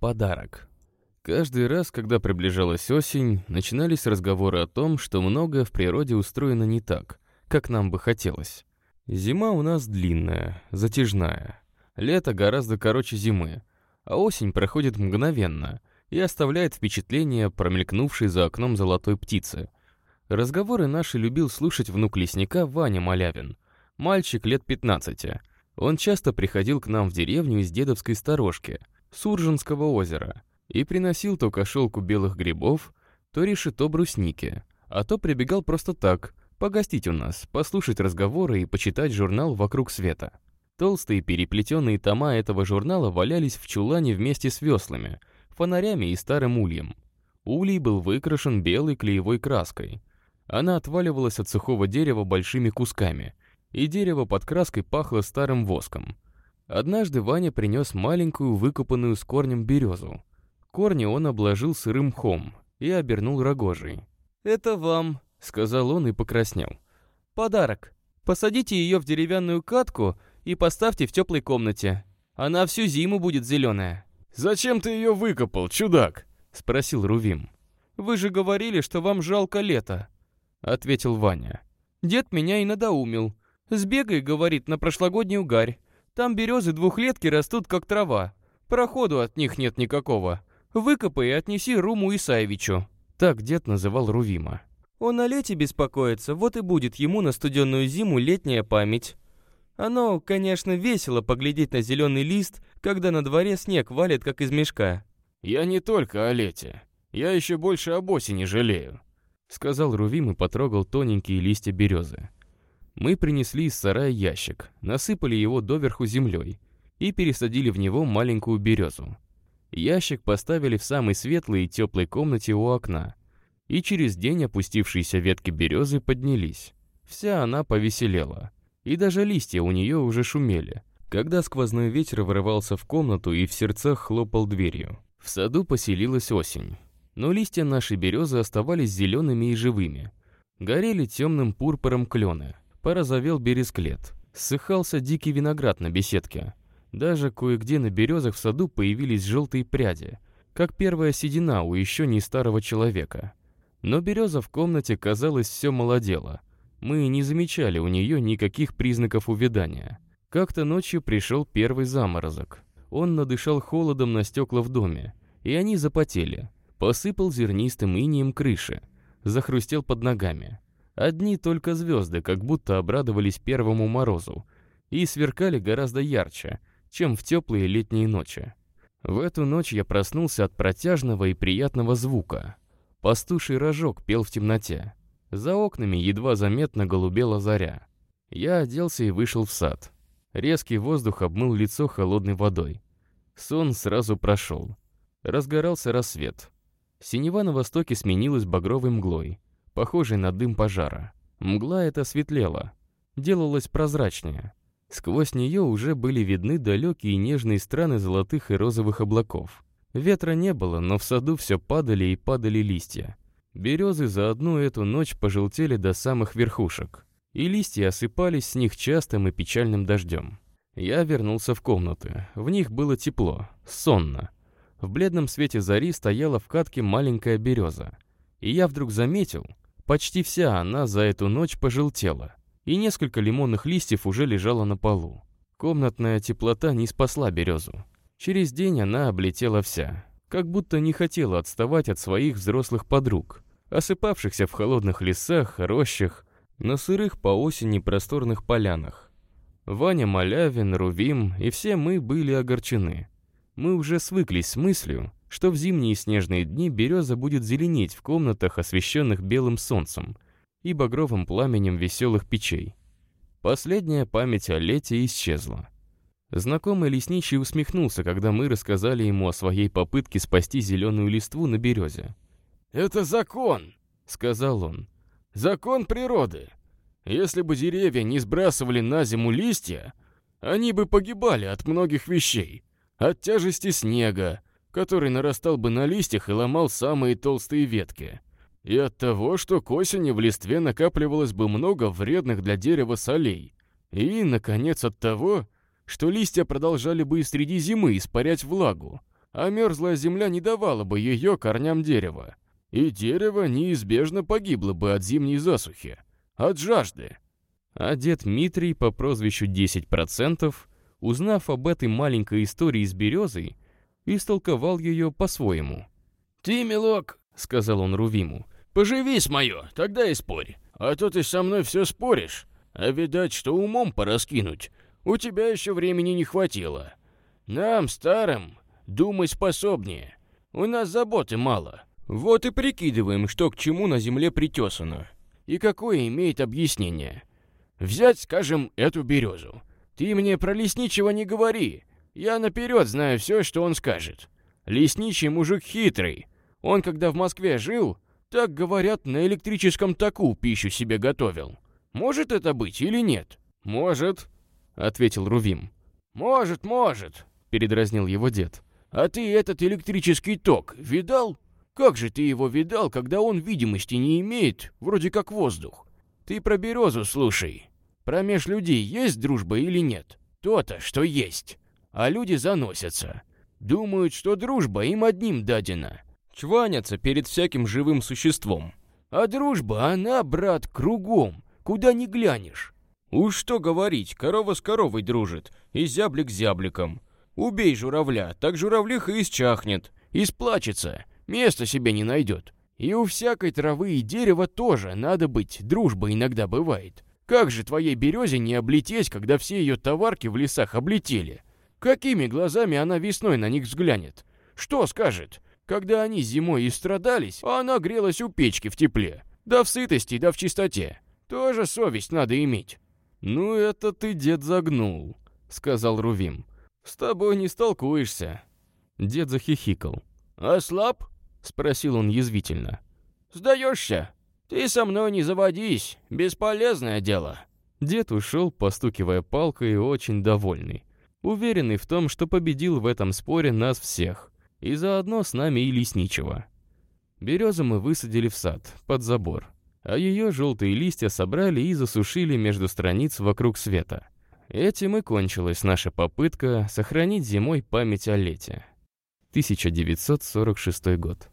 Подарок. Каждый раз, когда приближалась осень, начинались разговоры о том, что многое в природе устроено не так, как нам бы хотелось. Зима у нас длинная, затяжная. Лето гораздо короче зимы, а осень проходит мгновенно и оставляет впечатление промелькнувшей за окном золотой птицы. Разговоры наши любил слушать внук лесника Ваня Малявин, мальчик лет 15. Он часто приходил к нам в деревню из дедовской сторожки, Суржинского озера, и приносил то кошелку белых грибов, то решето брусники, а то прибегал просто так, погостить у нас, послушать разговоры и почитать журнал «Вокруг света». Толстые переплетенные тома этого журнала валялись в чулане вместе с веслами, фонарями и старым ульем. Улей был выкрашен белой клеевой краской. Она отваливалась от сухого дерева большими кусками, и дерево под краской пахло старым воском. Однажды Ваня принес маленькую выкопанную с корнем березу. Корни он обложил сырым мхом и обернул рогожей. «Это вам», — сказал он и покраснел. «Подарок. Посадите ее в деревянную катку и поставьте в теплой комнате. Она всю зиму будет зеленая». «Зачем ты ее выкопал, чудак?» — спросил Рувим. «Вы же говорили, что вам жалко лето», — ответил Ваня. «Дед меня и надоумил. Сбегай, — говорит, — на прошлогоднюю гарь. Там березы двухлетки растут, как трава. Проходу от них нет никакого. Выкопай и отнеси Руму Исаевичу». Так дед называл Рувима. «Он о лете беспокоится, вот и будет ему на студенную зиму летняя память». Оно, конечно, весело поглядеть на зеленый лист, когда на дворе снег валит, как из мешка. «Я не только о лете. Я еще больше об осени жалею», — сказал Рувим и потрогал тоненькие листья березы. Мы принесли из сарая ящик, насыпали его доверху землей и пересадили в него маленькую березу. Ящик поставили в самой светлой и теплой комнате у окна, и через день опустившиеся ветки березы поднялись. Вся она повеселела, и даже листья у нее уже шумели, когда сквозной ветер вырывался в комнату и в сердцах хлопал дверью. В саду поселилась осень, но листья нашей березы оставались зелеными и живыми. Горели темным пурпуром клены, порозовел бересклет, ссыхался дикий виноград на беседке. Даже кое-где на березах в саду появились желтые пряди, как первая седина у еще не старого человека. Но береза в комнате, казалось, все молодела. Мы не замечали у нее никаких признаков увядания. Как-то ночью пришел первый заморозок. Он надышал холодом на стекла в доме, и они запотели. Посыпал зернистым инием крыши, захрустел под ногами. Одни только звезды как будто обрадовались первому морозу и сверкали гораздо ярче, чем в теплые летние ночи. В эту ночь я проснулся от протяжного и приятного звука. Пастуший рожок пел в темноте. За окнами едва заметно голубела заря. Я оделся и вышел в сад. Резкий воздух обмыл лицо холодной водой. Сон сразу прошел. Разгорался рассвет. Синева на востоке сменилась багровой мглой, похожей на дым пожара. Мгла эта светлела, делалась прозрачнее. Сквозь нее уже были видны далекие нежные страны золотых и розовых облаков. Ветра не было, но в саду все падали и падали листья. Березы за одну эту ночь пожелтели до самых верхушек и листья осыпались с них частым и печальным дождем. Я вернулся в комнаты. В них было тепло, сонно. В бледном свете зари стояла в катке маленькая береза. И я вдруг заметил, почти вся она за эту ночь пожелтела, и несколько лимонных листьев уже лежало на полу. Комнатная теплота не спасла березу. Через день она облетела вся, как будто не хотела отставать от своих взрослых подруг, осыпавшихся в холодных лесах, рощах, на сырых по осени просторных полянах. Ваня Малявин, Рувим и все мы были огорчены. Мы уже свыклись с мыслью, что в зимние снежные дни береза будет зеленеть в комнатах, освещенных белым солнцем и багровым пламенем веселых печей. Последняя память о лете исчезла. Знакомый лесничий усмехнулся, когда мы рассказали ему о своей попытке спасти зеленую листву на березе. «Это закон», — сказал он. Закон природы. Если бы деревья не сбрасывали на зиму листья, они бы погибали от многих вещей. От тяжести снега, который нарастал бы на листьях и ломал самые толстые ветки. И от того, что к осени в листве накапливалось бы много вредных для дерева солей. И, наконец, от того, что листья продолжали бы и среди зимы испарять влагу, а мерзлая земля не давала бы ее корням дерева. И дерево неизбежно погибло бы от зимней засухи, от жажды. А дед Митрий по прозвищу 10%, узнав об этой маленькой истории с березой, истолковал ее по-своему. «Ты, милок, — сказал он Рувиму, — поживи с мое, тогда и спорь. А то ты со мной все споришь, а видать, что умом пораскинуть. У тебя еще времени не хватило. Нам, старым, думать способнее. У нас заботы мало. Вот и прикидываем, что к чему на земле притесано. И какое имеет объяснение. Взять, скажем, эту березу. Ты мне про лесничего не говори. Я наперед знаю все, что он скажет. Лесничий мужик хитрый. Он, когда в Москве жил, так говорят, на электрическом таку пищу себе готовил. Может это быть или нет? Может, ответил Рувим. Может, может, передразнил его дед. А ты этот электрический ток видал? Как же ты его видал, когда он видимости не имеет, вроде как воздух? Ты про березу слушай. Промеж людей есть дружба или нет? То-то, что есть. А люди заносятся. Думают, что дружба им одним дадена. Чванятся перед всяким живым существом. А дружба, она, брат, кругом, куда ни глянешь. Уж что говорить, корова с коровой дружит, и зяблик с зябликом. Убей журавля, так журавлиха и счахнет, и сплачется, места себе не найдет. И у всякой травы и дерева тоже, надо быть, дружба иногда бывает. Как же твоей березе не облететь, когда все ее товарки в лесах облетели? Какими глазами она весной на них взглянет? Что скажет? Когда они зимой и страдались, а она грелась у печки в тепле. Да в сытости, да в чистоте. Тоже совесть надо иметь. «Ну это ты, дед, загнул», — сказал Рувим. «С тобой не столкуешься». Дед захихикал. «Ослаб?» — спросил он язвительно. «Сдаешься? Ты со мной не заводись, бесполезное дело». Дед ушел, постукивая палкой, очень довольный. Уверенный в том, что победил в этом споре нас всех. И заодно с нами и лесничего. Березу мы высадили в сад, под забор а ее желтые листья собрали и засушили между страниц вокруг света. Этим и кончилась наша попытка сохранить зимой память о лете. 1946 год.